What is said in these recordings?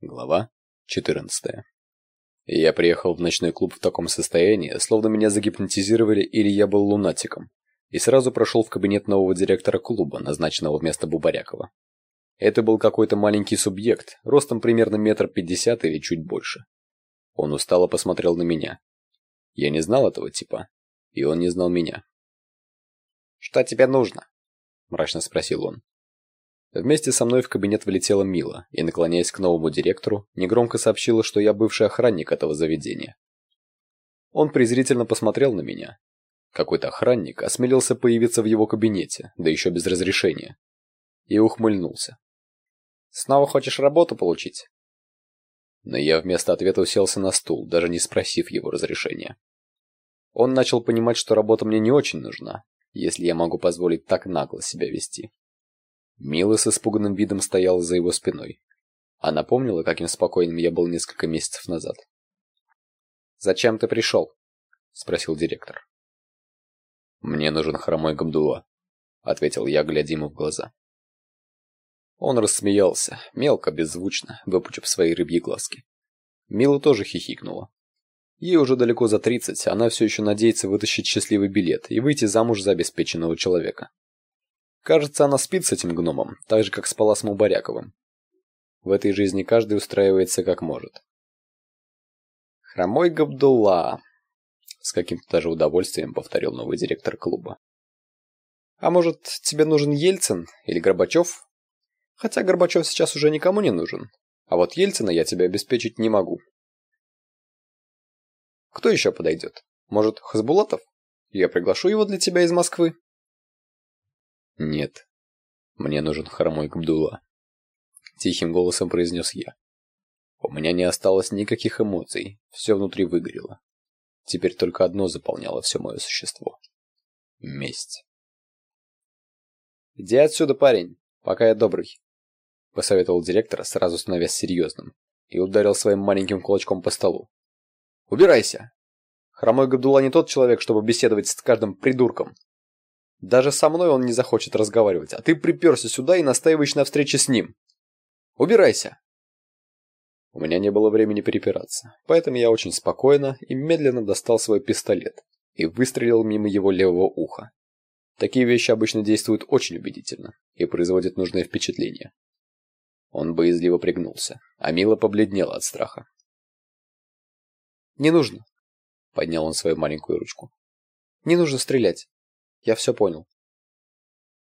Глава 14. Я приехал в ночной клуб в таком состоянии, словно меня загипнотизировали или я был лунатиком, и сразу прошел в кабинет нового директора клуба, назначенного вместо Бубарякова. Это был какой-то маленький субъект, ростом примерно метр пятьдесят или чуть больше. Он устало посмотрел на меня. Я не знал этого типа, и он не знал меня. «Что тебе нужно?» – мрачно спросил он. Вместе со мной в кабинет влетела Мила и, наклоняясь к новому директору, негромко сообщила, что я бывший охранник этого заведения. Он презрительно посмотрел на меня. Какой-то охранник осмелился появиться в его кабинете, да еще без разрешения. И ухмыльнулся. «Снова хочешь работу получить?» Но я вместо ответа уселся на стул, даже не спросив его разрешения. Он начал понимать, что работа мне не очень нужна, если я могу позволить так нагло себя вести. Мила с испуганным видом стояла за его спиной. Она помнила, каким спокойным я был несколько месяцев назад. «Зачем ты пришел?» — спросил директор. «Мне нужен хромой Гамдула», — ответил я, глядя ему в глаза. Он рассмеялся, мелко, беззвучно, выпучив свои рыбьи глазки. Мила тоже хихикнула. Ей уже далеко за тридцать, она все еще надеется вытащить счастливый билет и выйти замуж за обеспеченного человека. Кажется, она спит с этим гномом, так же, как спала с Мубаряковым. В этой жизни каждый устраивается как может. «Хромой Габдулла», — с каким-то даже удовольствием повторил новый директор клуба. «А может, тебе нужен Ельцин или Горбачев? Хотя Горбачев сейчас уже никому не нужен, а вот Ельцина я тебе обеспечить не могу». «Кто еще подойдет? Может, Хасбулатов? Я приглашу его для тебя из Москвы». «Нет, мне нужен хромой Габдулла», — тихим голосом произнес я. У меня не осталось никаких эмоций, все внутри выгорело. Теперь только одно заполняло все мое существо. Месть. «Иди отсюда, парень, пока я добрый», — посоветовал директор, сразу становясь серьезным, и ударил своим маленьким кулачком по столу. «Убирайся! Хромой Габдулла не тот человек, чтобы беседовать с каждым придурком. Даже со мной он не захочет разговаривать, а ты приперся сюда и настаиваешь на встрече с ним. Убирайся!» У меня не было времени перепираться, поэтому я очень спокойно и медленно достал свой пистолет и выстрелил мимо его левого уха. Такие вещи обычно действуют очень убедительно и производят нужное впечатление. Он боязливо пригнулся, а Мила побледнела от страха. «Не нужно», — поднял он свою маленькую ручку. «Не нужно стрелять. Я все понял.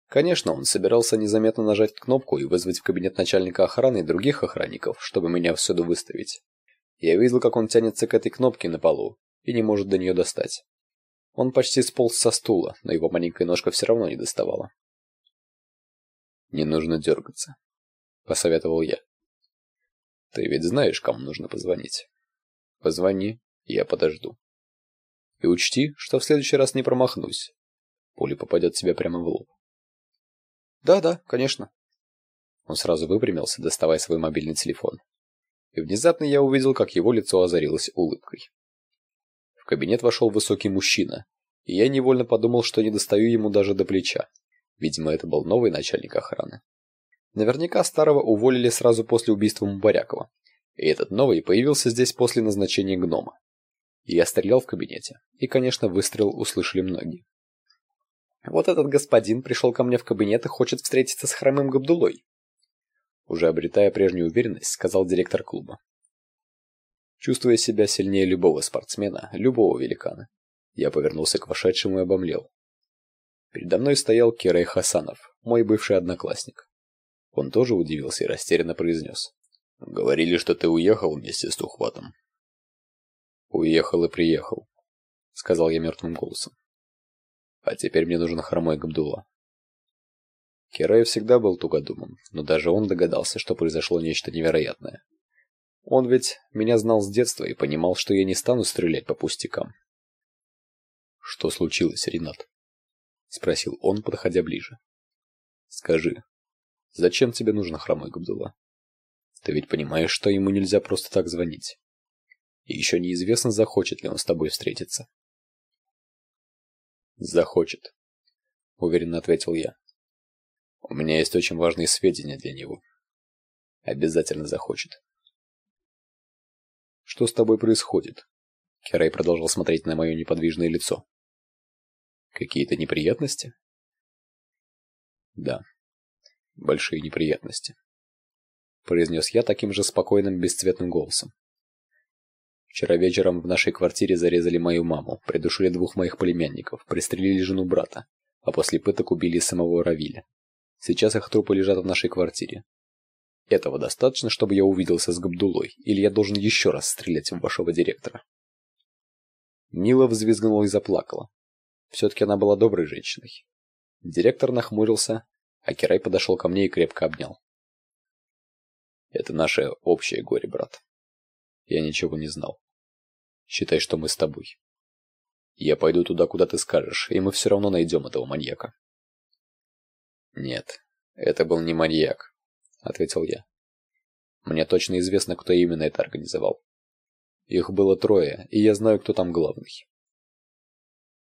Конечно, он собирался незаметно нажать кнопку и вызвать в кабинет начальника охраны и других охранников, чтобы меня всюду выставить. Я видел, как он тянется к этой кнопке на полу и не может до нее достать. Он почти сполз со стула, но его маленькая ножка все равно не доставала. «Не нужно дергаться», — посоветовал я. «Ты ведь знаешь, кому нужно позвонить. Позвони, я подожду. И учти, что в следующий раз не промахнусь, Пуля попадет тебе прямо в лоб. Да-да, конечно. Он сразу выпрямился, доставая свой мобильный телефон. И внезапно я увидел, как его лицо озарилось улыбкой. В кабинет вошел высокий мужчина, и я невольно подумал, что не достаю ему даже до плеча. Видимо, это был новый начальник охраны. Наверняка старого уволили сразу после убийства Мубарякова, и этот новый появился здесь после назначения гнома. Я стрелял в кабинете, и, конечно, выстрел услышали многие. Вот этот господин пришел ко мне в кабинет и хочет встретиться с хромым Габдулой. Уже обретая прежнюю уверенность, сказал директор клуба. Чувствуя себя сильнее любого спортсмена, любого великана, я повернулся к вошедшему и обомлел. Передо мной стоял Кирей Хасанов, мой бывший одноклассник. Он тоже удивился и растерянно произнес. «Говорили, что ты уехал вместе с Тухватом». «Уехал и приехал», — сказал я мертвым голосом. А теперь мне нужен хромой Габдулла. Кирай всегда был тугодумом, но даже он догадался, что произошло нечто невероятное. Он ведь меня знал с детства и понимал, что я не стану стрелять по пустякам. «Что случилось, Ренат?» — спросил он, подходя ближе. «Скажи, зачем тебе нужен хромой Габдулла? Ты ведь понимаешь, что ему нельзя просто так звонить. И еще неизвестно, захочет ли он с тобой встретиться». Захочет, уверенно ответил я. У меня есть очень важные сведения для него. Обязательно захочет. Что с тобой происходит? Керай продолжал смотреть на мое неподвижное лицо. Какие-то неприятности? Да. Большие неприятности, произнес я таким же спокойным, бесцветным голосом. Вчера вечером в нашей квартире зарезали мою маму, придушили двух моих племянников, пристрелили жену брата, а после пыток убили самого Равиля. Сейчас их трупы лежат в нашей квартире. Этого достаточно, чтобы я увиделся с Габдулой, или я должен еще раз стрелять в вашего директора? Мила взвизгнула и заплакала. Все-таки она была доброй женщиной. Директор нахмурился, а Кирай подошел ко мне и крепко обнял. Это наше общее горе, брат. Я ничего не знал. Считай, что мы с тобой. Я пойду туда, куда ты скажешь, и мы все равно найдем этого маньяка. Нет, это был не маньяк, ответил я. Мне точно известно, кто именно это организовал. Их было трое, и я знаю, кто там главный.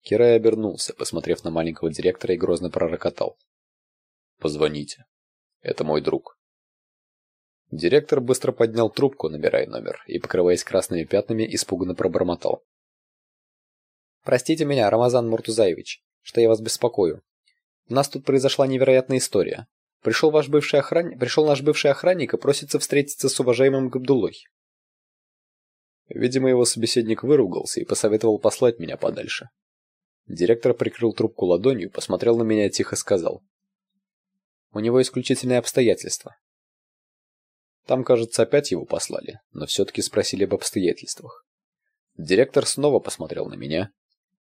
Кирай обернулся, посмотрев на маленького директора и грозно пророкотал. «Позвоните. Это мой друг». Директор быстро поднял трубку, набирая номер, и, покрываясь красными пятнами, испуганно пробормотал. «Простите меня, Рамазан Муртузаевич, что я вас беспокою. У нас тут произошла невероятная история. Пришел ваш бывший охранник, пришел наш бывший охранник и просится встретиться с уважаемым Габдулой. Видимо, его собеседник выругался и посоветовал послать меня подальше. Директор прикрыл трубку ладонью, посмотрел на меня и тихо сказал. «У него исключительные обстоятельства». Там, кажется, опять его послали, но все-таки спросили об обстоятельствах. Директор снова посмотрел на меня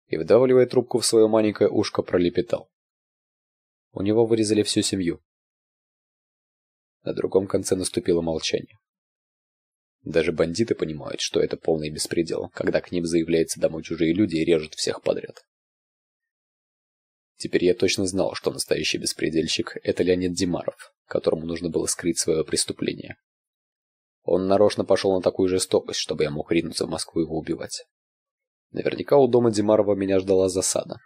и, вдавливая трубку в свое маленькое ушко, пролепетал. У него вырезали всю семью. На другом конце наступило молчание. Даже бандиты понимают, что это полный беспредел, когда к ним заявляются домой чужие люди и режут всех подряд. Теперь я точно знал, что настоящий беспредельщик – это Леонид Димаров, которому нужно было скрыть свое преступление. Он нарочно пошел на такую жестокость, чтобы я мог ринуться в Москву его убивать. Наверняка у дома Димарова меня ждала засада.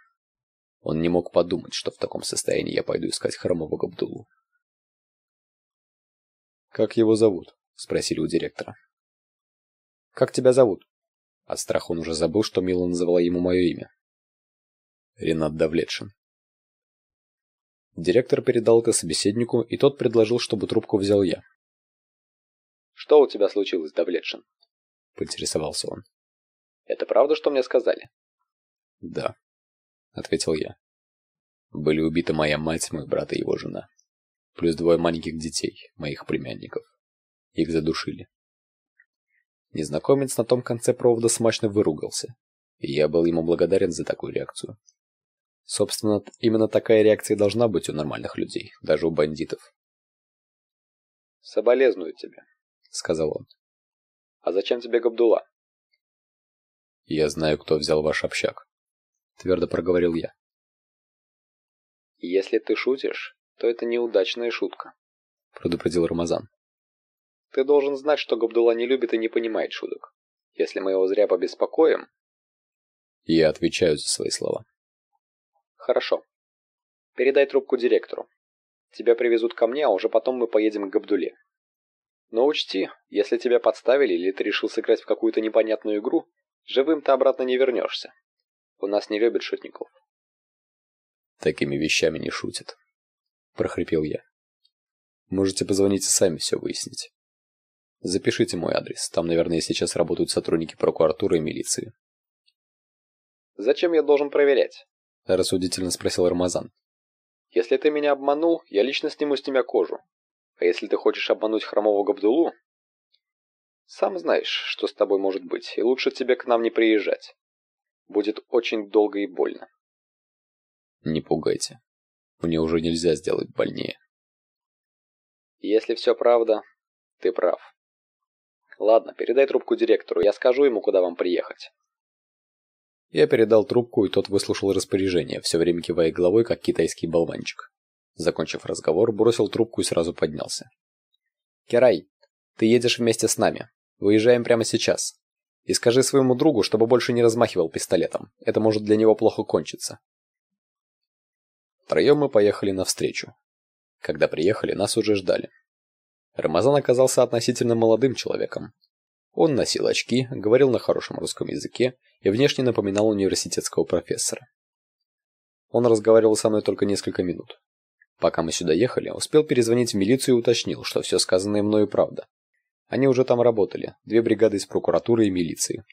Он не мог подумать, что в таком состоянии я пойду искать хромого Габдулу. «Как его зовут?» – спросили у директора. Как тебя зовут? От страха он уже забыл, что Мила называла ему мое имя. Ренат Давлетшин. Директор передал это собеседнику, и тот предложил, чтобы трубку взял я. «Что у тебя случилось, Давлетшин?» — поинтересовался он. «Это правда, что мне сказали?» «Да», — ответил я. «Были убиты моя мать, мой брат и его жена. Плюс двое маленьких детей, моих племянников. Их задушили. Незнакомец на том конце провода смачно выругался, и я был ему благодарен за такую реакцию. Собственно, именно такая реакция должна быть у нормальных людей, даже у бандитов. «Соболезную тебе», — сказал он. «А зачем тебе Габдула?» «Я знаю, кто взял ваш общак», — твердо проговорил я. «Если ты шутишь, то это неудачная шутка», — предупредил Рамазан. Ты должен знать, что Габдулла не любит и не понимает шуток. Если мы его зря побеспокоим... Я отвечаю за свои слова. Хорошо. Передай трубку директору. Тебя привезут ко мне, а уже потом мы поедем к Габдуле. Но учти, если тебя подставили или ты решил сыграть в какую-то непонятную игру, живым ты обратно не вернешься. У нас не любят шутников. Такими вещами не шутят, прохрипел я. Можете позвонить и сами все выяснить. Запишите мой адрес. Там, наверное, сейчас работают сотрудники прокуратуры и милиции. Зачем я должен проверять? Рассудительно спросил Рамазан. Если ты меня обманул, я лично сниму с тебя кожу. А если ты хочешь обмануть хромого Габдулу, сам знаешь, что с тобой может быть, и лучше тебе к нам не приезжать. Будет очень долго и больно. Не пугайте. Мне уже нельзя сделать больнее. Если все правда, ты прав. Ладно, передай трубку директору, я скажу ему, куда вам приехать. Я передал трубку, и тот выслушал распоряжение, все время кивая головой, как китайский болванчик. Закончив разговор, бросил трубку и сразу поднялся. «Керай, ты едешь вместе с нами. Выезжаем прямо сейчас. И скажи своему другу, чтобы больше не размахивал пистолетом. Это может для него плохо кончиться». Втроем мы поехали навстречу. Когда приехали, нас уже ждали. Рамазан оказался относительно молодым человеком. Он носил очки, говорил на хорошем русском языке и внешне напоминал университетского профессора. Он разговаривал со мной только несколько минут. Пока мы сюда ехали, успел перезвонить в милицию и уточнил, что все сказанное мною правда. Они уже там работали, две бригады из прокуратуры и милиции.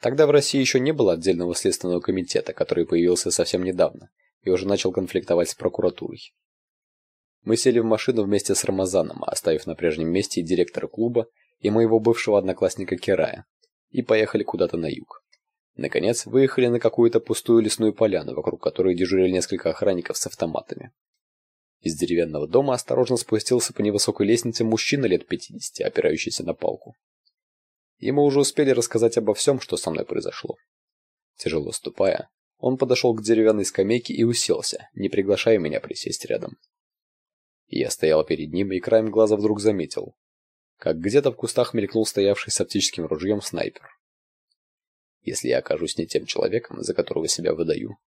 Тогда в России еще не было отдельного следственного комитета, который появился совсем недавно и уже начал конфликтовать с прокуратурой. Мы сели в машину вместе с Рамазаном, оставив на прежнем месте и директора клуба, и моего бывшего одноклассника Кирая, и поехали куда-то на юг. Наконец, выехали на какую-то пустую лесную поляну, вокруг которой дежурили несколько охранников с автоматами. Из деревянного дома осторожно спустился по невысокой лестнице мужчина лет 50, опирающийся на палку. Ему уже успели рассказать обо всем, что со мной произошло. Тяжело ступая, он подошел к деревянной скамейке и уселся, не приглашая меня присесть рядом. Я стоял перед ним и краем глаза вдруг заметил, как где-то в кустах мелькнул стоявший с оптическим ружьем снайпер. Если я окажусь не тем человеком, за которого себя выдаю,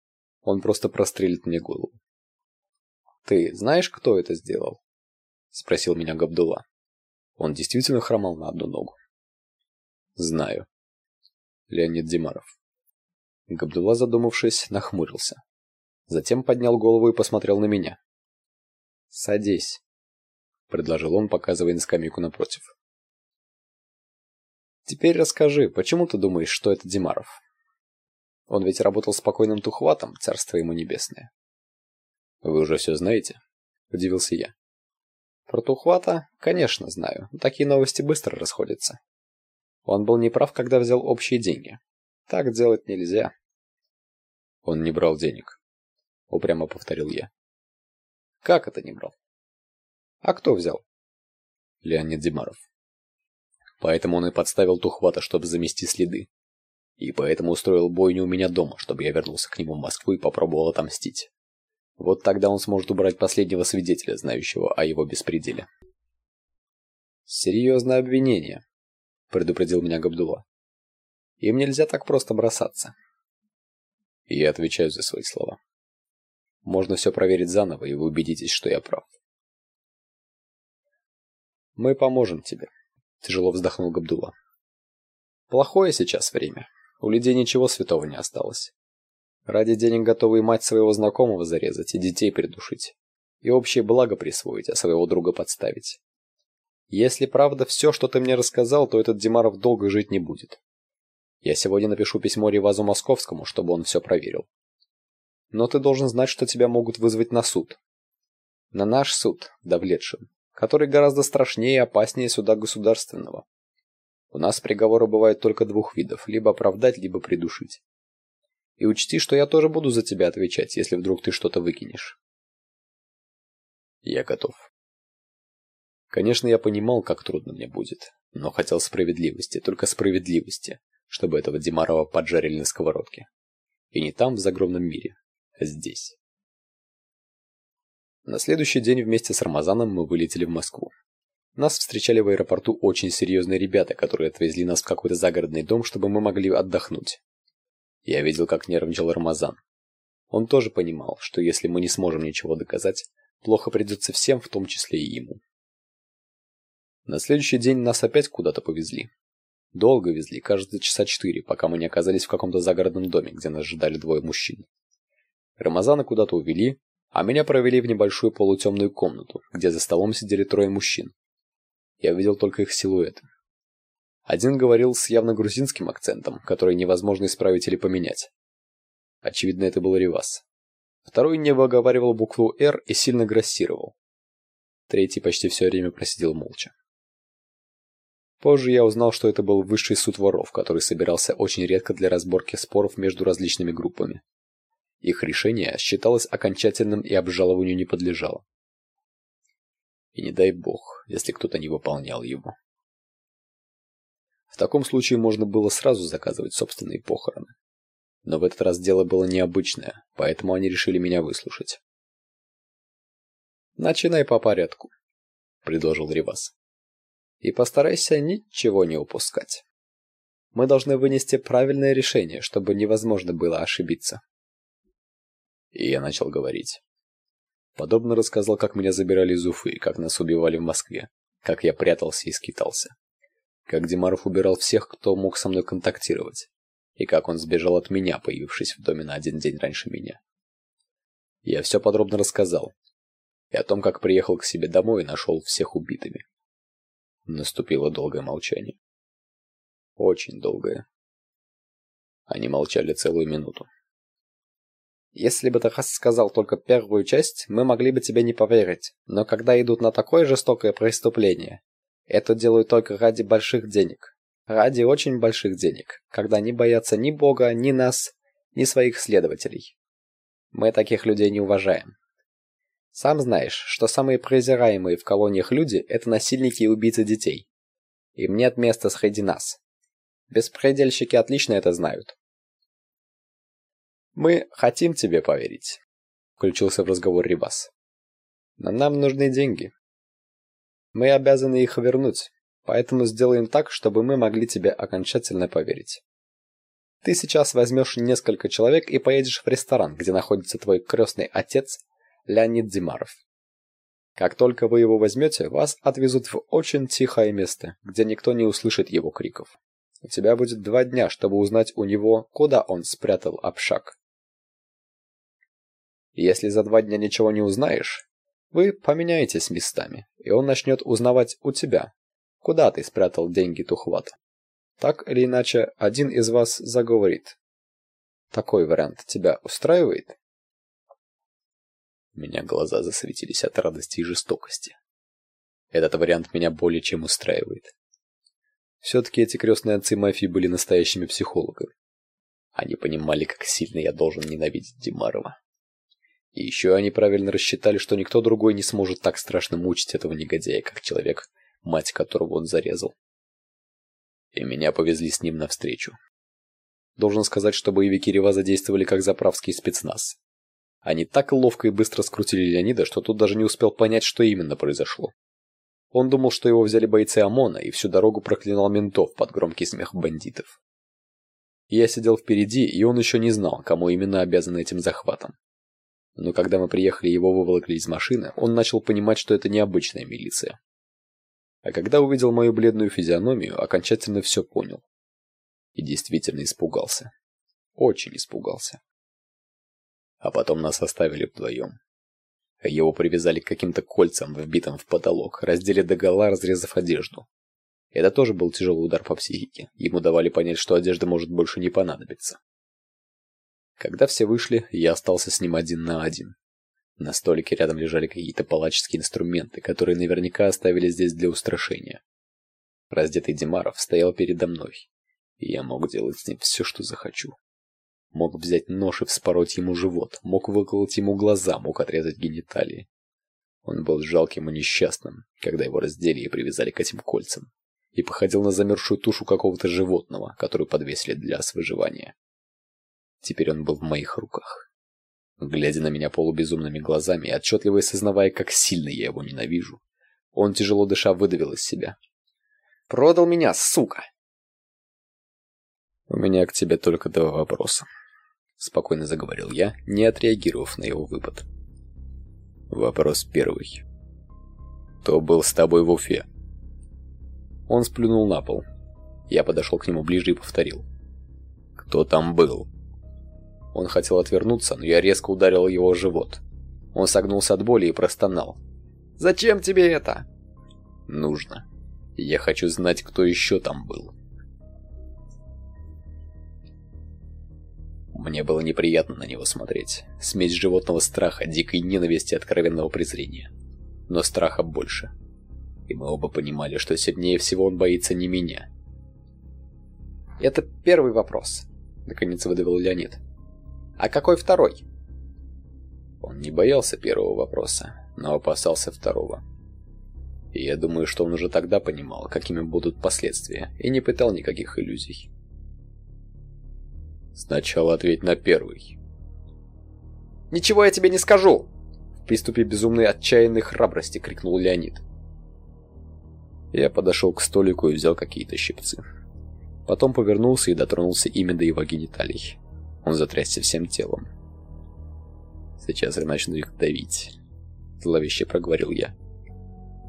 он просто прострелит мне голову. «Ты знаешь, кто это сделал?» — спросил меня Габдулла. Он действительно хромал на одну ногу. «Знаю. Леонид Димаров». Габдулла, задумавшись, нахмурился. Затем поднял голову и посмотрел на меня. «Садись», — предложил он, показывая на скамейку напротив. «Теперь расскажи, почему ты думаешь, что это Димаров? Он ведь работал с покойным Тухватом, царство ему небесное». «Вы уже все знаете?» — удивился я. «Про Тухвата, конечно, знаю. Такие новости быстро расходятся. Он был неправ, когда взял общие деньги. Так делать нельзя». «Он не брал денег», — упрямо повторил я. «Как это не брал?» «А кто взял?» Леонид Димаров. Поэтому он и подставил Тухвата, чтобы замести следы. И поэтому устроил бойню у меня дома, чтобы я вернулся к нему в Москву и попробовал отомстить. Вот тогда он сможет убрать последнего свидетеля, знающего о его беспределе. «Серьезное обвинение», — предупредил меня Габдулла. «Им нельзя так просто бросаться». И я отвечаю за свои слова. Можно все проверить заново, и вы убедитесь, что я прав. «Мы поможем тебе», — тяжело вздохнул Габдулла. «Плохое сейчас время. У людей ничего святого не осталось. Ради денег готовы и мать своего знакомого зарезать, и детей придушить. И общее благо присвоить, а своего друга подставить. Если правда все, что ты мне рассказал, то этот Димаров долго жить не будет. Я сегодня напишу письмо Ревазу Московскому, чтобы он все проверил. Но ты должен знать, что тебя могут вызвать на суд. На наш суд, Давлетшин, который гораздо страшнее и опаснее суда государственного. У нас приговоры бывают только двух видов: либо оправдать, либо придушить. И учти, что я тоже буду за тебя отвечать, если вдруг ты что-то выкинешь. Я готов. Конечно, я понимал, как трудно мне будет, но хотел справедливости, только справедливости, чтобы этого Димарова поджарили на сковородке. И не там, в загромном мире, а здесь. На следующий день вместе с Рамазаном мы вылетели в Москву. Нас встречали в аэропорту очень серьезные ребята, которые отвезли нас в какой-то загородный дом, чтобы мы могли отдохнуть. Я видел, как нервничал Рамазан. Он тоже понимал, что если мы не сможем ничего доказать, плохо придется всем, в том числе и ему. На следующий день нас опять куда-то повезли. Долго везли, кажется, часа четыре, пока мы не оказались в каком-то загородном доме, где нас ждали двое мужчин. Рамазана куда-то увели, а меня провели в небольшую полутемную комнату, где за столом сидели трое мужчин. Я видел только их силуэты. Один говорил с явно грузинским акцентом, который невозможно исправить или поменять. Очевидно, это был Ривас. Второй не выговаривал букву «Р» и сильно грассировал. Третий почти все время просидел молча. Позже я узнал, что это был высший суд воров, который собирался очень редко для разборки споров между различными группами. Их решение считалось окончательным и обжалованию не подлежало. И не дай бог, если кто-то не выполнял его. В таком случае можно было сразу заказывать собственные похороны. Но в этот раз дело было необычное, поэтому они решили меня выслушать. «Начинай по порядку», — предложил Ривас. «И постарайся ничего не упускать. Мы должны вынести правильное решение, чтобы невозможно было ошибиться». И я начал говорить. Подобно рассказал, как меня забирали из Уфы, как нас убивали в Москве, как я прятался и скитался как Димаров убирал всех, кто мог со мной контактировать, и как он сбежал от меня, появившись в доме на один день раньше меня. Я все подробно рассказал, и о том, как приехал к себе домой и нашел всех убитыми. Наступило долгое молчание. Очень долгое. Они молчали целую минуту. Если бы ты рассказал только первую часть, мы могли бы тебе не поверить. Но когда идут на такое жестокое преступление, это делают только ради больших денег. Ради очень больших денег, когда не боятся ни Бога, ни нас, ни своих следователей. Мы таких людей не уважаем. Сам знаешь, что самые презираемые в колониях люди – это насильники и убийцы детей. Им нет места среди нас. Беспредельщики отлично это знают. Мы хотим тебе поверить, включился в разговор Рибас. Но нам нужны деньги. Мы обязаны их вернуть, поэтому сделаем так, чтобы мы могли тебе окончательно поверить. Ты сейчас возьмешь несколько человек и поедешь в ресторан, где находится твой крестный отец Леонид Димаров. Как только вы его возьмете, вас отвезут в очень тихое место, где никто не услышит его криков. У тебя будет два дня, чтобы узнать у него, куда он спрятал общак. Если за два дня ничего не узнаешь, вы поменяетесь местами, и он начнет узнавать у тебя, куда ты спрятал деньги Тухвата. Так или иначе, один из вас заговорит. Такой вариант тебя устраивает? У меня глаза засветились от радости и жестокости. Этот вариант меня более чем устраивает. Все-таки эти крестные отцы мафии были настоящими психологами. Они понимали, как сильно я должен ненавидеть Димарова. И еще они правильно рассчитали, что никто другой не сможет так страшно мучить этого негодяя, как человек, мать которого он зарезал. И меня повезли с ним навстречу. Должен сказать, что боевики Рева задействовали как заправский спецназ. Они так ловко и быстро скрутили Леонида, что тот даже не успел понять, что именно произошло. Он думал, что его взяли бойцы ОМОНа, и всю дорогу проклинал ментов под громкий смех бандитов. Я сидел впереди, и он еще не знал, кому именно обязан этим захватом. Но когда мы приехали его выволокли из машины, он начал понимать, что это необычная милиция. А когда увидел мою бледную физиономию, окончательно все понял. И действительно испугался. Очень испугался. А потом нас оставили вдвоем. Его привязали к каким-то кольцам, вбитым в потолок, раздели догола, разрезав одежду. Это тоже был тяжелый удар по психике. Ему давали понять, что одежда может больше не понадобиться. Когда все вышли, я остался с ним один на один. На столике рядом лежали какие-то палаческие инструменты, которые наверняка оставили здесь для устрашения. Раздетый Димаров стоял передо мной, и я мог делать с ним все, что захочу. Мог взять нож и вспороть ему живот, мог выколоть ему глаза, мог отрезать гениталии. Он был жалким и несчастным, когда его раздели и привязали к этим кольцам, и походил на замерзшую тушу какого-то животного, которую подвесили для выживания. Теперь он был в моих руках. Глядя на меня полубезумными глазами и отчетливо осознавая, как сильно я его ненавижу, он, тяжело дыша, выдавил из себя. «Продал меня, сука!» «У меня к тебе только два вопроса», — спокойно заговорил я, не отреагировав на его выпад. «Вопрос первый. Кто был с тобой в Уфе?» Он сплюнул на пол. Я подошел к нему ближе и повторил. «Кто там был?» Он хотел отвернуться, но я резко ударил его в живот. Он согнулся от боли и простонал. «Зачем тебе это?» «Нужно. Я хочу знать, кто еще там был». Мне было неприятно на него смотреть. Смесь животного страха, дикой ненависти и откровенного презрения. Но страха больше. И мы оба понимали, что сильнее всего он боится не меня. «Это первый вопрос», — наконец выдавил Леонид. А какой второй? Он не боялся первого вопроса, но опасался второго. И я думаю, что он уже тогда понимал, какими будут последствия, и не пытал никаких иллюзий. Сначала ответь на первый. Ничего я тебе не скажу, в приступе безумной отчаянной храбрости крикнул Леонид. Я подошел к столику и взял какие-то щипцы. Потом повернулся и дотронулся ими до его гениталий. Он затрясся всем телом. «Сейчас я начну их давить», — зловеще проговорил я.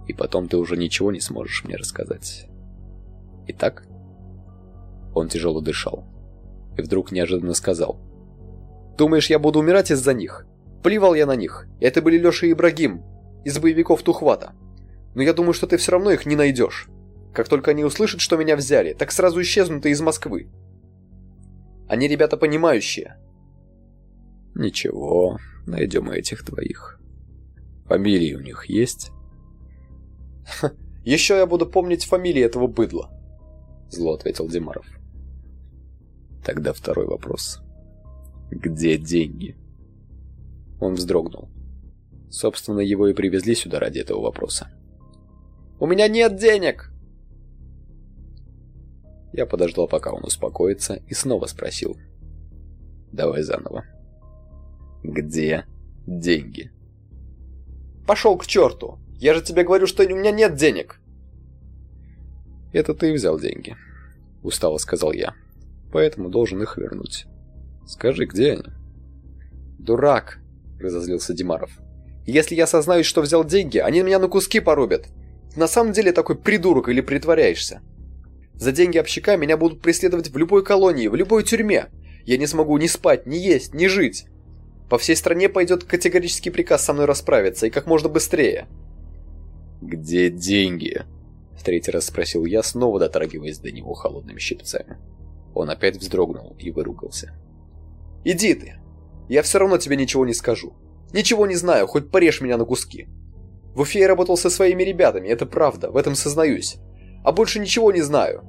«И потом ты уже ничего не сможешь мне рассказать». Итак, он тяжело дышал и вдруг неожиданно сказал: "Думаешь, я буду умирать из-за них? Плевал я на них. Это были Лёша и Ибрагим из боевиков Тухвата. Но я думаю, что ты все равно их не найдешь. Как только они услышат, что меня взяли, так сразу исчезнут и из Москвы. Они ребята понимающие. Ничего, найдем этих двоих. Фамилии у них есть? Еще я буду помнить фамилии этого быдла. Зло ответил Димаров. Тогда второй вопрос. Где деньги? Он вздрогнул. Собственно, его и привезли сюда ради этого вопроса. «У меня нет денег!» Я подождал, пока он успокоится, и снова спросил. «Давай заново. Где деньги?» «Пошел к черту! Я же тебе говорю, что у меня нет денег!» «Это ты взял деньги», — устало сказал я. «Поэтому должен их вернуть. Скажи, где они?» «Дурак!» — разозлился Димаров. «Если я сознаюсь, что взял деньги, они меня на куски порубят. на самом деле такой придурок или притворяешься?» За деньги общака меня будут преследовать в любой колонии, в любой тюрьме. Я не смогу ни спать, ни есть, ни жить. По всей стране пойдет категорический приказ со мной расправиться, и как можно быстрее. «Где деньги?» В третий раз спросил я, снова дотрагиваясь до него холодными щипцами. Он опять вздрогнул и выругался. «Иди ты! Я все равно тебе ничего не скажу. Ничего не знаю, хоть порежь меня на куски. В Уфе я работал со своими ребятами, это правда, в этом сознаюсь а больше ничего не знаю.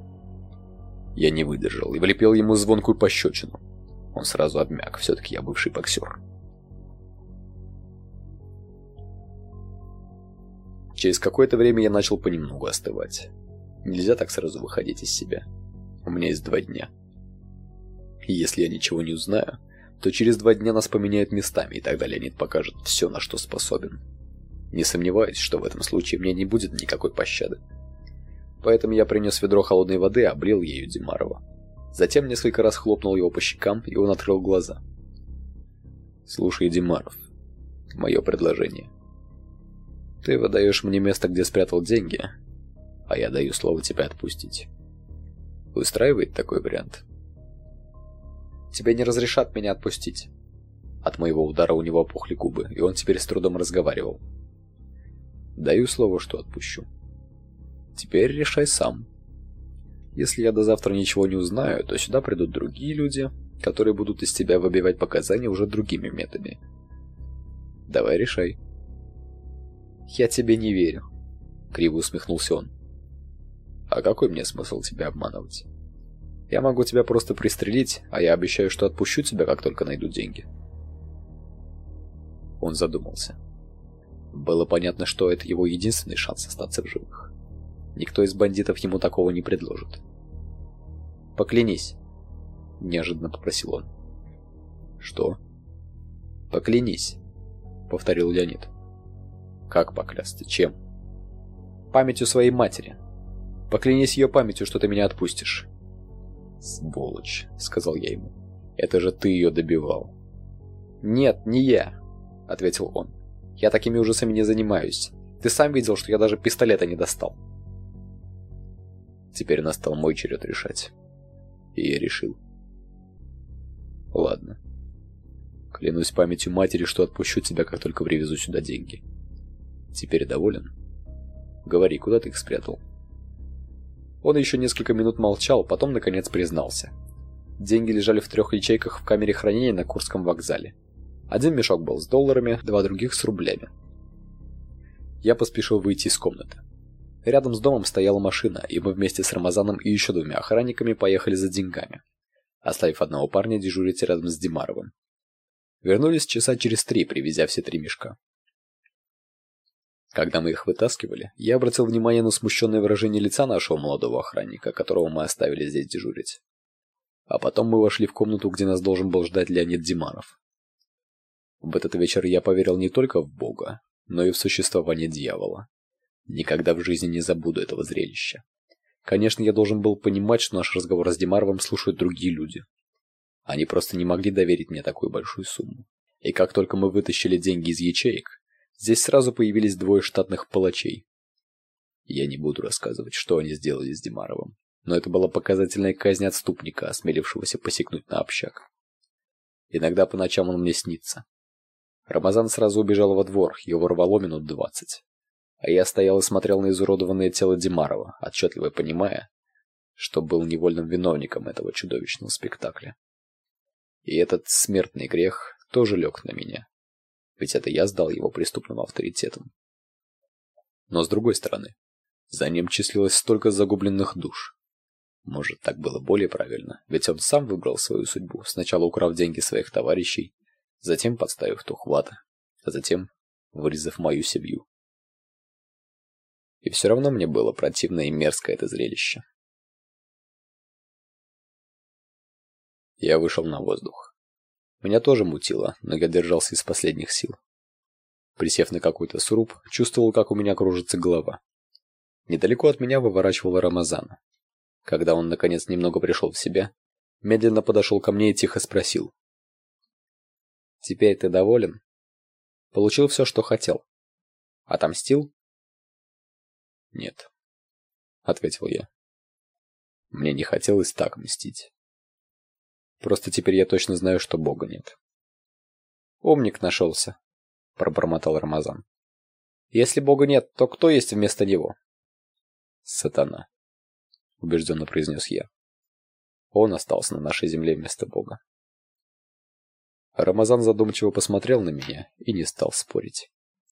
Я не выдержал и влепил ему звонкую пощечину. Он сразу обмяк, все-таки я бывший боксер. Через какое-то время я начал понемногу остывать. Нельзя так сразу выходить из себя. У меня есть два дня. И если я ничего не узнаю, то через два дня нас поменяют местами, и тогда Леонид покажет все, на что способен. Не сомневаюсь, что в этом случае мне не будет никакой пощады поэтому я принес ведро холодной воды и облил ею Димарова. Затем несколько раз хлопнул его по щекам, и он открыл глаза. «Слушай, Димаров, мое предложение. Ты выдаешь мне место, где спрятал деньги, а я даю слово тебя отпустить. Устраивает такой вариант?» «Тебе не разрешат меня отпустить». От моего удара у него опухли губы, и он теперь с трудом разговаривал. «Даю слово, что отпущу». Теперь решай сам. Если я до завтра ничего не узнаю, то сюда придут другие люди, которые будут из тебя выбивать показания уже другими методами. Давай решай. Я тебе не верю, криво усмехнулся он. А какой мне смысл тебя обманывать? Я могу тебя просто пристрелить, а я обещаю, что отпущу тебя, как только найду деньги. Он задумался. Было понятно, что это его единственный шанс остаться в живых. Никто из бандитов ему такого не предложит. «Поклянись», — неожиданно попросил он. «Что?» «Поклянись», — повторил Леонид. «Как поклясться? Чем?» «Памятью своей матери. Поклянись ее памятью, что ты меня отпустишь». «Сволочь», — сказал я ему. «Это же ты ее добивал». «Нет, не я», — ответил он. «Я такими ужасами не занимаюсь. Ты сам видел, что я даже пистолета не достал». Теперь настал мой черед решать. И я решил. Ладно. Клянусь памятью матери, что отпущу тебя, как только привезу сюда деньги. Теперь доволен? Говори, куда ты их спрятал? Он еще несколько минут молчал, потом наконец признался. Деньги лежали в трех ячейках в камере хранения на Курском вокзале. Один мешок был с долларами, два других с рублями. Я поспешил выйти из комнаты. Рядом с домом стояла машина, и мы вместе с Рамазаном и еще двумя охранниками поехали за деньгами, оставив одного парня дежурить рядом с Димаровым. Вернулись часа через три, привезя все три мешка. Когда мы их вытаскивали, я обратил внимание на смущенное выражение лица нашего молодого охранника, которого мы оставили здесь дежурить. А потом мы вошли в комнату, где нас должен был ждать Леонид Димаров. В этот вечер я поверил не только в Бога, но и в существование дьявола. Никогда в жизни не забуду этого зрелища. Конечно, я должен был понимать, что наш разговор с Демаровым слушают другие люди. Они просто не могли доверить мне такую большую сумму. И как только мы вытащили деньги из ячеек, здесь сразу появились двое штатных палачей. Я не буду рассказывать, что они сделали с Демаровым, но это была показательная казнь отступника, осмелившегося посягнуть на общак. Иногда по ночам он мне снится. Рамазан сразу убежал во двор, его рвало минут двадцать. А я стоял и смотрел на изуродованное тело Димарова, отчетливо понимая, что был невольным виновником этого чудовищного спектакля. И этот смертный грех тоже лег на меня. Ведь это я сдал его преступным авторитетом. Но с другой стороны, за ним числилось столько загубленных душ. Может, так было более правильно, ведь он сам выбрал свою судьбу, сначала украв деньги своих товарищей, затем подставив тухвата, а затем вырезав мою семью. И все равно мне было противно и мерзко это зрелище. Я вышел на воздух. Меня тоже мутило, но я держался из последних сил. Присев на какой-то сруб, чувствовал, как у меня кружится голова. Недалеко от меня выворачивала Рамазана. Когда он, наконец, немного пришел в себя, медленно подошел ко мне и тихо спросил. «Теперь ты доволен? Получил все, что хотел? Отомстил?» «Нет», — ответил я. Мне не хотелось так мстить. Просто теперь я точно знаю, что Бога нет. «Умник нашелся», — пробормотал Рамазан. «Если Бога нет, то кто есть вместо него?» «Сатана», — убежденно произнес я. Он остался на нашей земле вместо Бога. Рамазан задумчиво посмотрел на меня и не стал спорить.